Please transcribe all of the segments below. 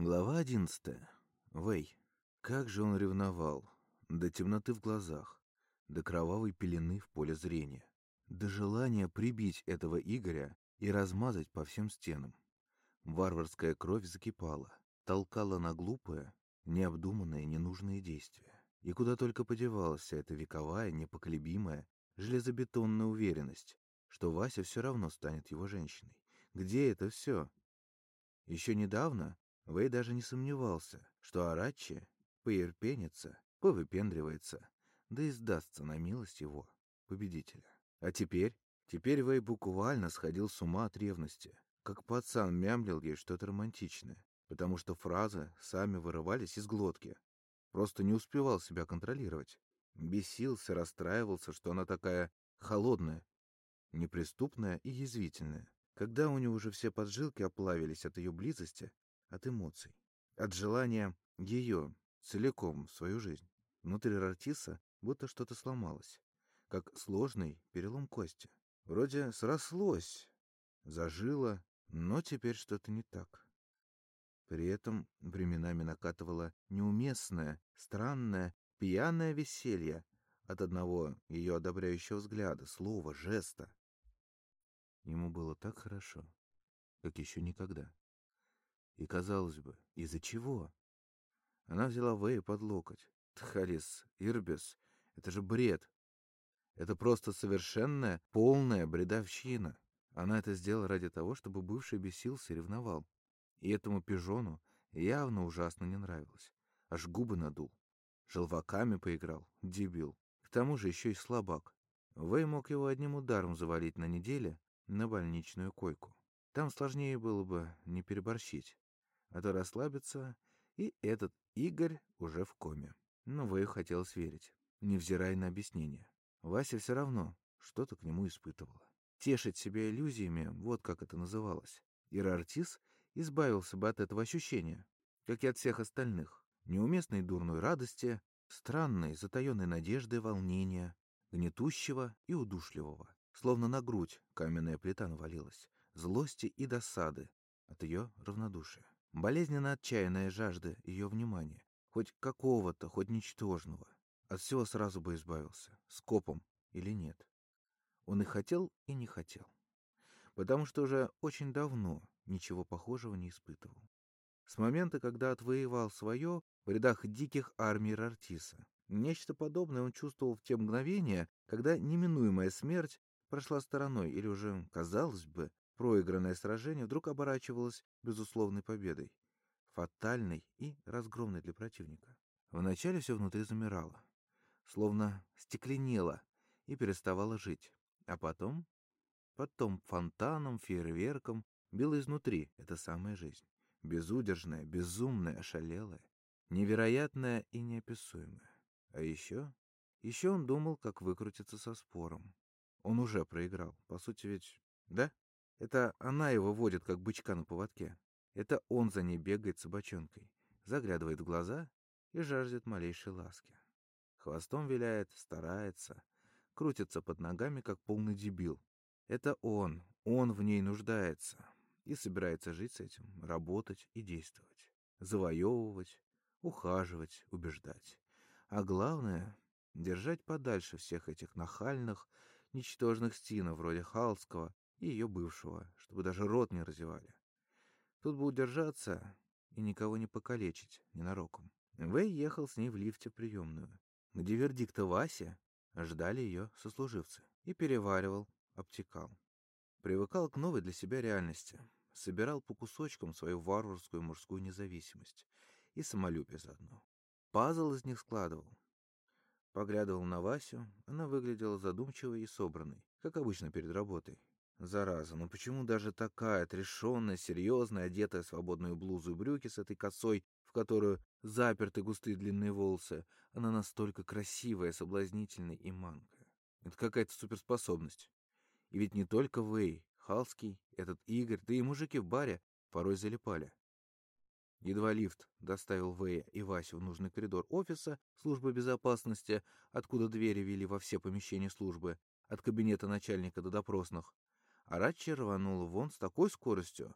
Глава одиннадцатая. Вэй. Как же он ревновал. До темноты в глазах, до кровавой пелены в поле зрения, до желания прибить этого Игоря и размазать по всем стенам. Варварская кровь закипала, толкала на глупое, необдуманное, ненужные действия. И куда только подевалась эта вековая, непоколебимая, железобетонная уверенность, что Вася все равно станет его женщиной. Где это все? Еще недавно Вэй даже не сомневался, что Арачи поерпенится, повыпендривается, да и сдастся на милость его, победителя. А теперь? Теперь Вэй буквально сходил с ума от ревности, как пацан мямлил ей что-то романтичное, потому что фразы сами вырывались из глотки. Просто не успевал себя контролировать. Бесился, расстраивался, что она такая холодная, неприступная и язвительная. Когда у него уже все поджилки оплавились от ее близости, от эмоций, от желания ее целиком в свою жизнь. Внутри Рартиса будто что-то сломалось, как сложный перелом кости. Вроде срослось, зажило, но теперь что-то не так. При этом временами накатывало неуместное, странное, пьяное веселье от одного ее одобряющего взгляда, слова, жеста. Ему было так хорошо, как еще никогда. И, казалось бы, из-за чего? Она взяла Вэя под локоть. Тхарис, Ирбис, это же бред. Это просто совершенная, полная бредовщина. Она это сделала ради того, чтобы бывший бесился и ревновал. И этому пижону явно ужасно не нравилось. Аж губы надул. Желваками поиграл. Дебил. К тому же еще и слабак. Вэй мог его одним ударом завалить на неделе на больничную койку. Там сложнее было бы не переборщить а то расслабиться, и этот Игорь уже в коме. Но Вэю хотелось верить, невзирая на объяснение. Вася все равно что-то к нему испытывала. Тешить себя иллюзиями, вот как это называлось. Ирартис избавился бы от этого ощущения, как и от всех остальных. Неуместной дурной радости, странной затаенной надежды волнения, гнетущего и удушливого. Словно на грудь каменная плита навалилась, злости и досады от ее равнодушия. Болезненно отчаянная жажда ее внимания, хоть какого-то, хоть ничтожного. От всего сразу бы избавился, скопом или нет. Он и хотел, и не хотел. Потому что уже очень давно ничего похожего не испытывал. С момента, когда отвоевал свое в рядах диких армий Рартиса. Нечто подобное он чувствовал в те мгновения, когда неминуемая смерть прошла стороной или уже, казалось бы, Проигранное сражение вдруг оборачивалось безусловной победой, фатальной и разгромной для противника. Вначале все внутри замирало, словно стекленело и переставало жить, а потом, потом фонтаном, фейерверком била изнутри эта самая жизнь, безудержная, безумная, ошалелая, невероятная и неописуемая. А еще, еще он думал, как выкрутиться со спором. Он уже проиграл, по сути ведь, да? Это она его водит, как бычка на поводке. Это он за ней бегает собачонкой, заглядывает в глаза и жаждет малейшей ласки. Хвостом виляет, старается, крутится под ногами, как полный дебил. Это он, он в ней нуждается и собирается жить с этим, работать и действовать, завоевывать, ухаживать, убеждать. А главное — держать подальше всех этих нахальных, ничтожных стинов вроде Халского и ее бывшего, чтобы даже рот не разевали. Тут бы удержаться и никого не покалечить ненароком. Вэй ехал с ней в лифте приемную, где вердикта Васи ждали ее сослуживцы, и переваривал, обтекал. Привыкал к новой для себя реальности, собирал по кусочкам свою варварскую мужскую независимость и самолюбие заодно. Пазл из них складывал. Поглядывал на Васю, она выглядела задумчивой и собранной, как обычно перед работой. Зараза, ну почему даже такая отрешенная, серьезная, одетая в свободную блузу и брюки с этой косой, в которую заперты густые длинные волосы, она настолько красивая, соблазнительная и манкая? Это какая-то суперспособность. И ведь не только Вэй, Халский, этот Игорь, да и мужики в баре порой залипали. Едва лифт доставил Вэя и Васю в нужный коридор офиса службы безопасности, откуда двери вели во все помещения службы, от кабинета начальника до допросных, а Рачи рванул вон с такой скоростью,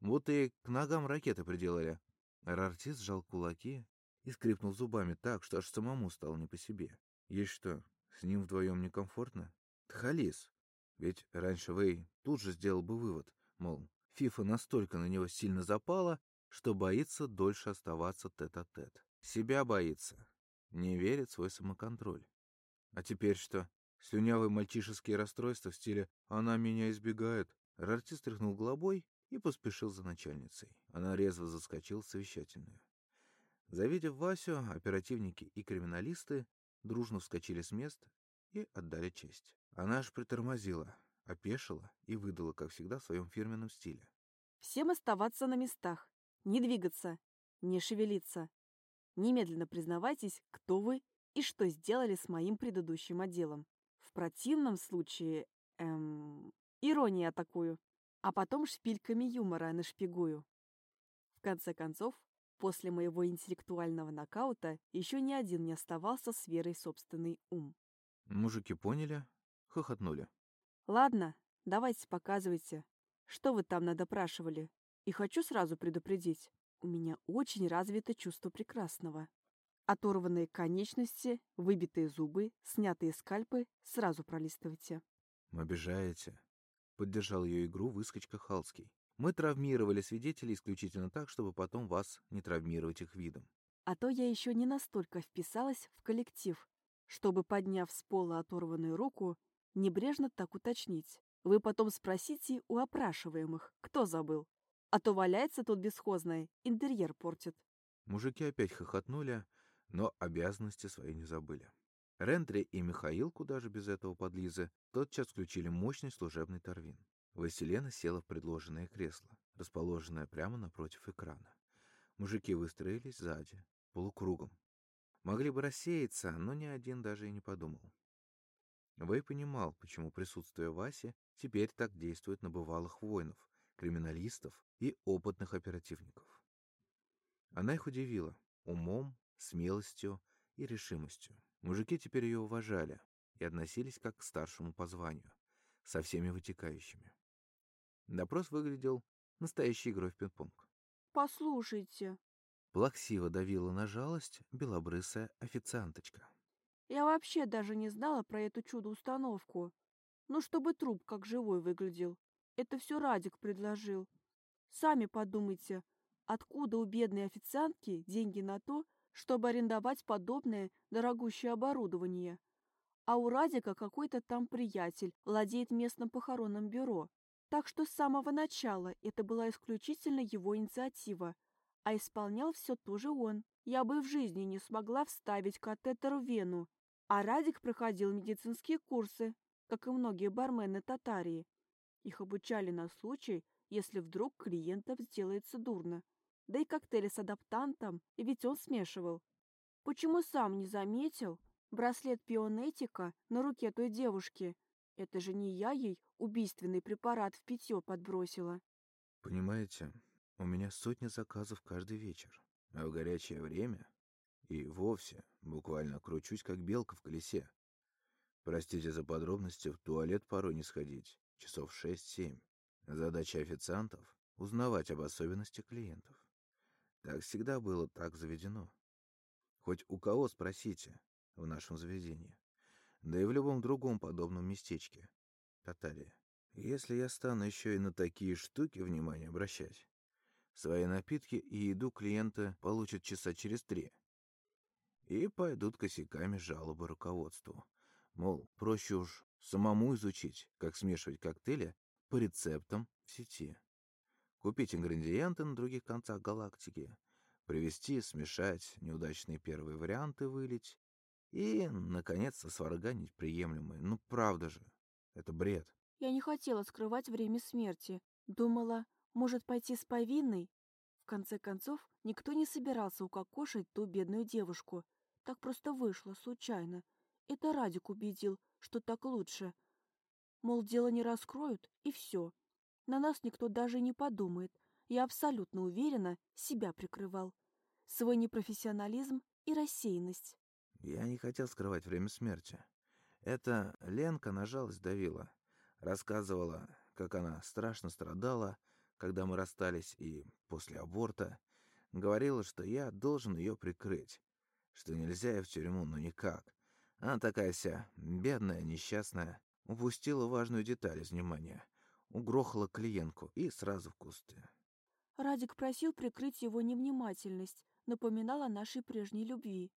будто и к ногам ракеты приделали. Рартис сжал кулаки и скрипнул зубами так, что аж самому стало не по себе. Есть что, с ним вдвоем некомфортно? Тхалис. Ведь раньше Вэй тут же сделал бы вывод, мол, Фифа настолько на него сильно запала, что боится дольше оставаться тет-а-тет. -тет. Себя боится. Не верит в свой самоконтроль. А теперь что? Слюнявые мальчишеские расстройства в стиле «она меня избегает». Рарти стряхнул головой и поспешил за начальницей. Она резво заскочила в совещательную. Завидев Васю, оперативники и криминалисты дружно вскочили с мест и отдали честь. Она аж притормозила, опешила и выдала, как всегда, в своем фирменном стиле. «Всем оставаться на местах, не двигаться, не шевелиться. Немедленно признавайтесь, кто вы и что сделали с моим предыдущим отделом. В противном случае, эм, ирония атакую, а потом шпильками юмора нашпигую. В конце концов, после моего интеллектуального нокаута еще ни один не оставался с верой собственный ум. Мужики поняли, хохотнули. Ладно, давайте показывайте, что вы там надопрашивали. И хочу сразу предупредить, у меня очень развито чувство прекрасного. Оторванные конечности, выбитые зубы, снятые скальпы сразу пролистывайте. «Обижаете?» — поддержал ее игру выскочка Халский. «Мы травмировали свидетелей исключительно так, чтобы потом вас не травмировать их видом». А то я еще не настолько вписалась в коллектив, чтобы, подняв с пола оторванную руку, небрежно так уточнить. Вы потом спросите у опрашиваемых, кто забыл. А то валяется тут бесхозное, интерьер портит. Мужики опять хохотнули, но обязанности свои не забыли. Рентри и Михаил, куда же без этого подлизы, тотчас включили мощный служебный торвин. Василена села в предложенное кресло, расположенное прямо напротив экрана. Мужики выстроились сзади, полукругом. Могли бы рассеяться, но ни один даже и не подумал. Вэй понимал, почему присутствие Васи теперь так действует на бывалых воинов, криминалистов и опытных оперативников. Она их удивила умом, смелостью и решимостью. Мужики теперь ее уважали и относились как к старшему по званию, со всеми вытекающими. Допрос выглядел настоящей игрой в пинг-понг. «Послушайте», — плаксиво давила на жалость белобрысая официанточка. «Я вообще даже не знала про эту чудо-установку. Ну, чтобы труп как живой выглядел. Это все Радик предложил. Сами подумайте, откуда у бедной официантки деньги на то, чтобы арендовать подобное дорогущее оборудование. А у Радика какой-то там приятель владеет местным похоронным бюро. Так что с самого начала это была исключительно его инициатива, а исполнял все тоже он. Я бы в жизни не смогла вставить катетер в вену, а Радик проходил медицинские курсы, как и многие бармены Татарии. Их обучали на случай, если вдруг клиентам сделается дурно да и коктейли с адаптантом, ведь он смешивал. Почему сам не заметил браслет пионетика на руке той девушки? Это же не я ей убийственный препарат в питье подбросила. Понимаете, у меня сотни заказов каждый вечер, а в горячее время и вовсе буквально кручусь, как белка в колесе. Простите за подробности, в туалет порой не сходить, часов шесть-семь. Задача официантов — узнавать об особенностях клиентов. Так всегда было, так заведено. Хоть у кого спросите в нашем заведении. Да и в любом другом подобном местечке. Татария. Если я стану еще и на такие штуки внимание обращать, свои напитки и еду клиенты получат часа через три. И пойдут косяками жалобы руководству. Мол, проще уж самому изучить, как смешивать коктейли по рецептам в сети купить ингредиенты на других концах галактики, привезти, смешать неудачные первые варианты, вылить и, наконец-то, сварганить приемлемые. Ну, правда же, это бред. Я не хотела скрывать время смерти. Думала, может пойти с повинной? В конце концов, никто не собирался укокошить ту бедную девушку. Так просто вышло, случайно. Это Радик убедил, что так лучше. Мол, дело не раскроют, и все. На нас никто даже не подумает. Я абсолютно уверена, себя прикрывал. Свой непрофессионализм и рассеянность. Я не хотел скрывать время смерти. Это Ленка на жалость давила. Рассказывала, как она страшно страдала, когда мы расстались и после аборта. Говорила, что я должен ее прикрыть, что нельзя в тюрьму, но никак. Она такая вся, бедная, несчастная, упустила важную деталь из внимания, угрохала клиентку и сразу в кусты. Радик просил прикрыть его невнимательность, напоминал о нашей прежней любви.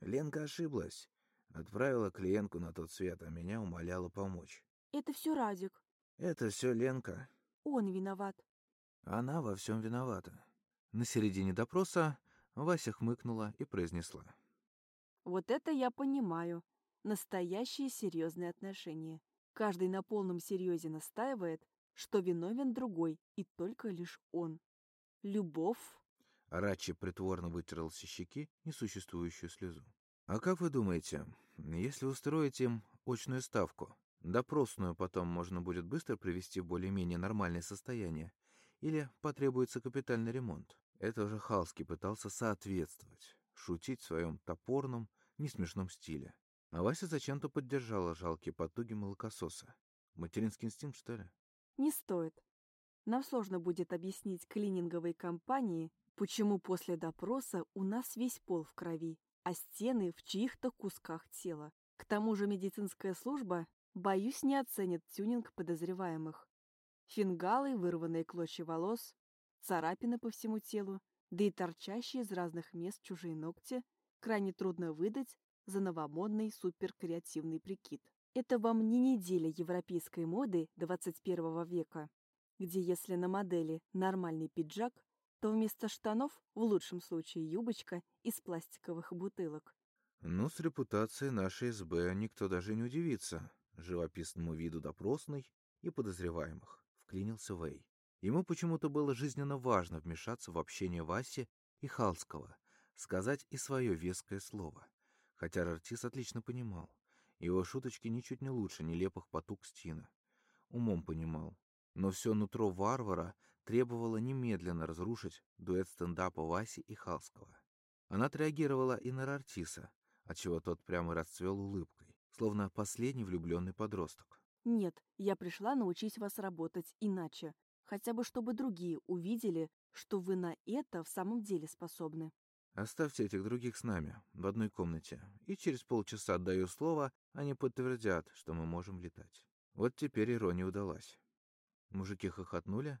Ленка ошиблась. Отправила клиентку на тот свет, а меня умоляла помочь. Это все Радик. Это все Ленка. Он виноват. Она во всем виновата. На середине допроса Вася хмыкнула и произнесла. Вот это я понимаю. Настоящие серьезные отношения. Каждый на полном серьезе настаивает, что виновен другой, и только лишь он. Любовь. Рачи притворно вытирал со щеки несуществующую слезу. «А как вы думаете, если устроить им очную ставку, допросную потом можно будет быстро привести в более-менее нормальное состояние? Или потребуется капитальный ремонт?» Это уже Халский пытался соответствовать, шутить в своем топорном, несмешном стиле. А Вася зачем-то поддержала жалкие потуги молокососа. Материнский инстинкт, что ли? Не стоит. Нам сложно будет объяснить клининговой компании, почему после допроса у нас весь пол в крови, а стены в чьих-то кусках тела. К тому же медицинская служба, боюсь, не оценит тюнинг подозреваемых. Фингалы, вырванные клочья волос, царапины по всему телу, да и торчащие из разных мест чужие ногти крайне трудно выдать за новомодный суперкреативный прикид. Это вам не неделя европейской моды 21 века, где если на модели нормальный пиджак, то вместо штанов в лучшем случае юбочка из пластиковых бутылок. Ну, с репутацией нашей СБ никто даже не удивится живописному виду допросной и подозреваемых, вклинился Вэй. Ему почему-то было жизненно важно вмешаться в общение Васи и Халского, сказать и свое веское слово. Хотя артист отлично понимал, его шуточки ничуть не лучше нелепых потуг Стина. Умом понимал, но все нутро варвара требовало немедленно разрушить дуэт стендапа Васи и Халского. Она отреагировала и на Рартиса, отчего тот прямо расцвел улыбкой, словно последний влюбленный подросток. «Нет, я пришла научить вас работать иначе, хотя бы чтобы другие увидели, что вы на это в самом деле способны». «Оставьте этих других с нами, в одной комнате, и через полчаса отдаю слово, они подтвердят, что мы можем летать». Вот теперь ирония удалась. Мужики хохотнули,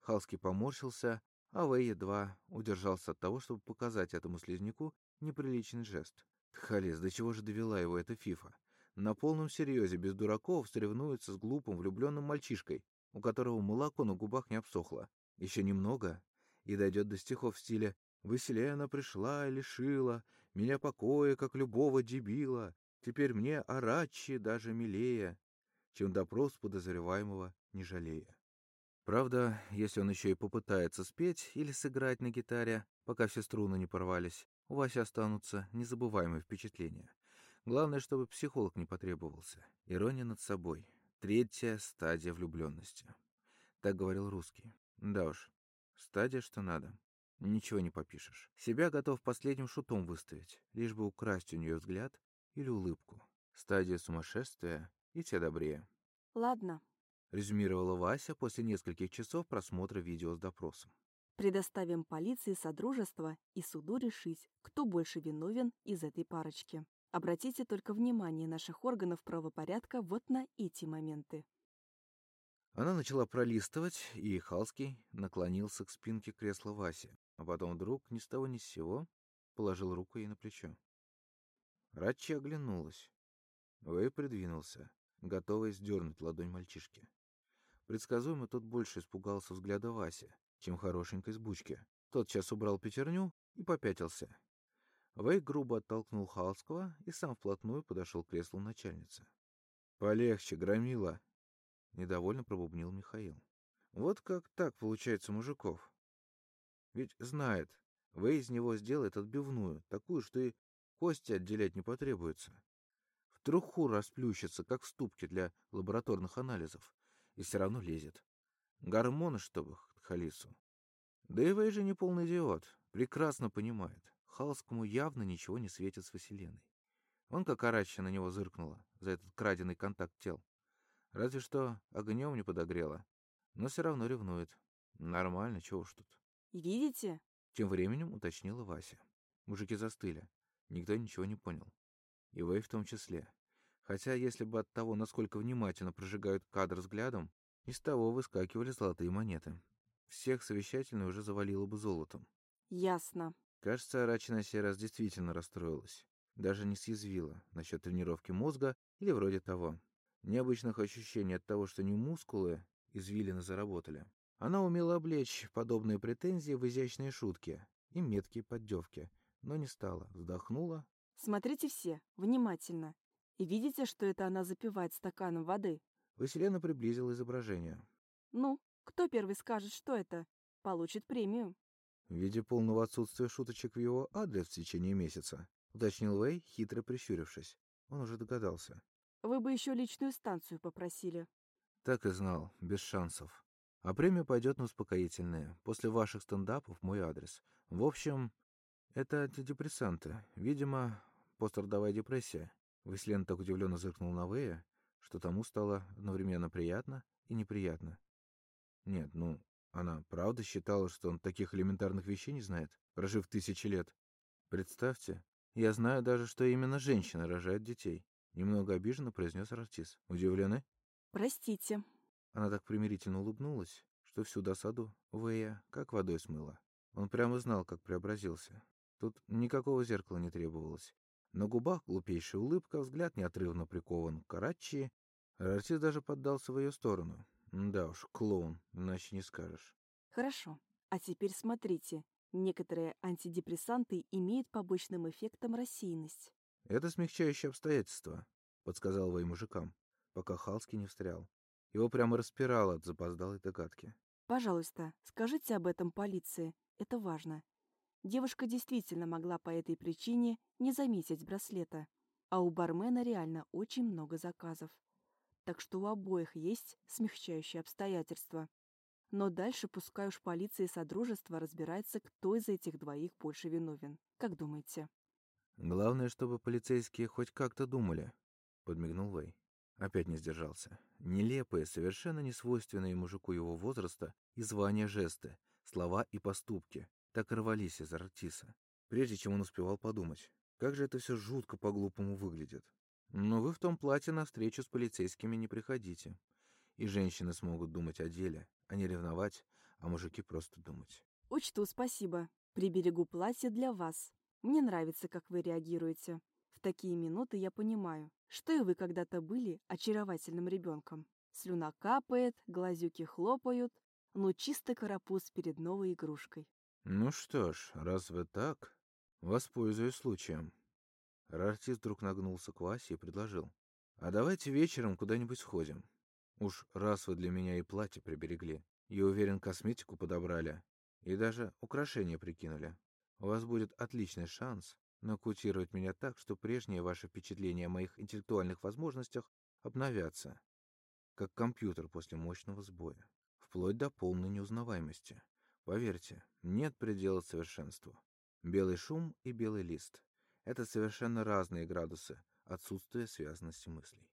Халский поморщился, а Вэй едва удержался от того, чтобы показать этому слизняку неприличный жест. Тхалис, до чего же довела его эта фифа? На полном серьезе, без дураков, соревнуется с глупым влюбленным мальчишкой, у которого молоко на губах не обсохло. Еще немного, и дойдет до стихов в стиле «Веселее она пришла и лишила меня покоя, как любого дебила. Теперь мне Арачи даже милее, чем допрос подозреваемого не жалея». Правда, если он еще и попытается спеть или сыграть на гитаре, пока все струны не порвались, у Васи останутся незабываемые впечатления. Главное, чтобы психолог не потребовался. Ирония над собой. Третья стадия влюбленности. Так говорил русский. Да уж, стадия что надо. Ничего не попишешь. Себя готов последним шутом выставить, лишь бы украсть у нее взгляд или улыбку. Стадия сумасшествия и те добрее. Ладно, резюмировала Вася после нескольких часов просмотра видео с допросом. Предоставим полиции Содружества и суду решить, кто больше виновен из этой парочки. Обратите только внимание наших органов правопорядка вот на эти моменты. Она начала пролистывать, и Халский наклонился к спинке кресла Васи, а потом вдруг ни с того ни с сего положил руку ей на плечо. Ратчи оглянулась. Вэй придвинулся, готовый сдернуть ладонь мальчишки. Предсказуемо тот больше испугался взгляда Васи, чем хорошенькой сбучки. Тот час убрал пятерню и попятился. Вэй грубо оттолкнул Халского и сам вплотную подошел к креслу начальницы. «Полегче, громила!» — недовольно пробубнил Михаил. «Вот как так получается мужиков. Ведь знает, Вэй из него сделает отбивную, такую, что и кости отделять не потребуется. В труху расплющится, как в ступке для лабораторных анализов, и все равно лезет. Гормоны, чтобы Халису. Да и Вэй же не полный идиот, прекрасно понимает. Халскому явно ничего не светит с Василеной. Он как орачья на него зыркнула за этот краденый контакт тел. Разве что огнем не подогрела, но все равно ревнует. Нормально, чего уж тут. Видите? Тем временем уточнила Вася. Мужики застыли. Никто ничего не понял. И Вэй в том числе. Хотя, если бы от того, насколько внимательно прожигают кадр взглядом, из того выскакивали золотые монеты. Всех совещательно уже завалило бы золотом. Ясно. Кажется, Рачи на сей раз действительно расстроилась. Даже не съязвила насчет тренировки мозга или вроде того. Необычных ощущений от того, что не мускулы извилины заработали. Она умела облечь подобные претензии в изящные шутки и меткие поддевки, но не стала, вздохнула. Смотрите все, внимательно. И видите, что это она запивает стаканом воды? Василена приблизила изображение. Ну, кто первый скажет, что это? Получит премию. В виде полного отсутствия шуточек в его адрес в течение месяца, уточнил Вэй, хитро прищурившись. Он уже догадался. Вы бы еще личную станцию попросили. Так и знал, без шансов. А премия пойдет на успокоительные. После ваших стендапов мой адрес. В общем, это антидепрессанты. Видимо, пострадовая депрессия. Веслен так удивленно зыркнул на Вэя, что тому стало одновременно приятно и неприятно. Нет, ну, она правда считала, что он таких элементарных вещей не знает, прожив тысячи лет. Представьте, я знаю даже, что именно женщины рожают детей. Немного обиженно произнес Артис. Удивлены? Простите. Она так примирительно улыбнулась, что всю досаду Вэя как водой смыла. Он прямо знал, как преобразился. Тут никакого зеркала не требовалось. На губах глупейшая улыбка, взгляд неотрывно прикован к Карачи. Артис даже поддался в ее сторону. Да уж, клоун, иначе не скажешь. Хорошо. А теперь смотрите. Некоторые антидепрессанты имеют побочным эффектом рассеянность. Это смягчающее обстоятельство, подсказал Вэй мужикам, пока Халский не встрял. Его прямо распирало от запоздалой догадки. Пожалуйста, скажите об этом полиции. Это важно. Девушка действительно могла по этой причине не заметить браслета, а у бармена реально очень много заказов так что у обоих есть смягчающие обстоятельства. Но дальше пускай уж полиция и Содружество разбирается, кто из этих двоих больше виновен. Как думаете? Главное, чтобы полицейские хоть как-то думали, подмигнул Вэй. Опять не сдержался. Нелепые, совершенно несвойственные мужику его возраста и звания жесты, слова и поступки так рвались из Артиса, прежде чем он успевал подумать. Как же это все жутко по-глупому выглядит. Но вы в том платье на встречу с полицейскими не приходите. И женщины смогут думать о деле, а не ревновать, а мужики просто думать. Учту, спасибо. Приберегу платье для вас. Мне нравится, как вы реагируете. В такие минуты я понимаю, что и вы когда-то были очаровательным ребенком. Слюна капает, глазюки хлопают, ну чисто карапуз перед новой игрушкой. Ну что ж, раз вы так, воспользуюсь случаем. Рартис вдруг нагнулся к Васе и предложил. «А давайте вечером куда-нибудь сходим. Уж раз вы для меня и платье приберегли, я уверен, косметику подобрали, и даже украшения прикинули. У вас будет отличный шанс нокутировать меня так, что прежние ваши впечатления о моих интеллектуальных возможностях обновятся, как компьютер после мощного сбоя, вплоть до полной неузнаваемости. Поверьте, нет предела совершенству. Белый шум и белый лист. Это совершенно разные градусы отсутствия связанности мыслей.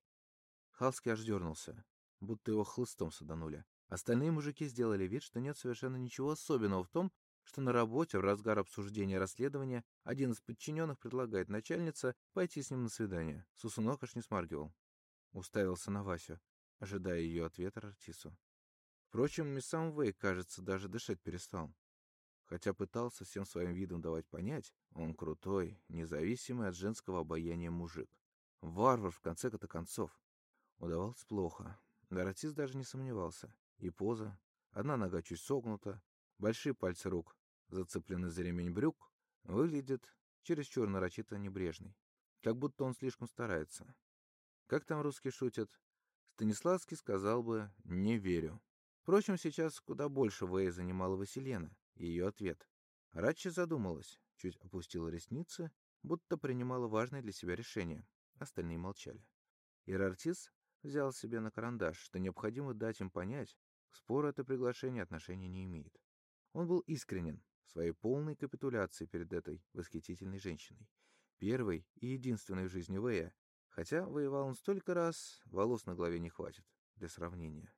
Халский аж дернулся, будто его хлыстом саданули. Остальные мужики сделали вид, что нет совершенно ничего особенного в том, что на работе в разгар обсуждения расследования один из подчиненных предлагает начальнице пойти с ним на свидание. Сусунок аж не смаргивал. Уставился на Васю, ожидая ее ответа Артису. Впрочем, и сам Вэй, кажется, даже дышать перестал хотя пытался всем своим видом давать понять, он крутой, независимый от женского обаяния мужик. Варвар, в конце-то концов. Удавалось плохо. Доротис даже не сомневался. И поза. Одна нога чуть согнута, большие пальцы рук зацеплены за ремень брюк, выглядит чересчур нарочито небрежный. Как будто он слишком старается. Как там русские шутят? Станиславский сказал бы «не верю». Впрочем, сейчас куда больше Вэя занимала Василена ее ответ. Радчи задумалась, чуть опустила ресницы, будто принимала важное для себя решение. Остальные молчали. Ирартис взял себе на карандаш, что необходимо дать им понять, к спору это приглашение отношения не имеет. Он был искренен своей полной капитуляции перед этой восхитительной женщиной. Первой и единственной в жизни Вэя, хотя воевал он столько раз, волос на голове не хватит для сравнения.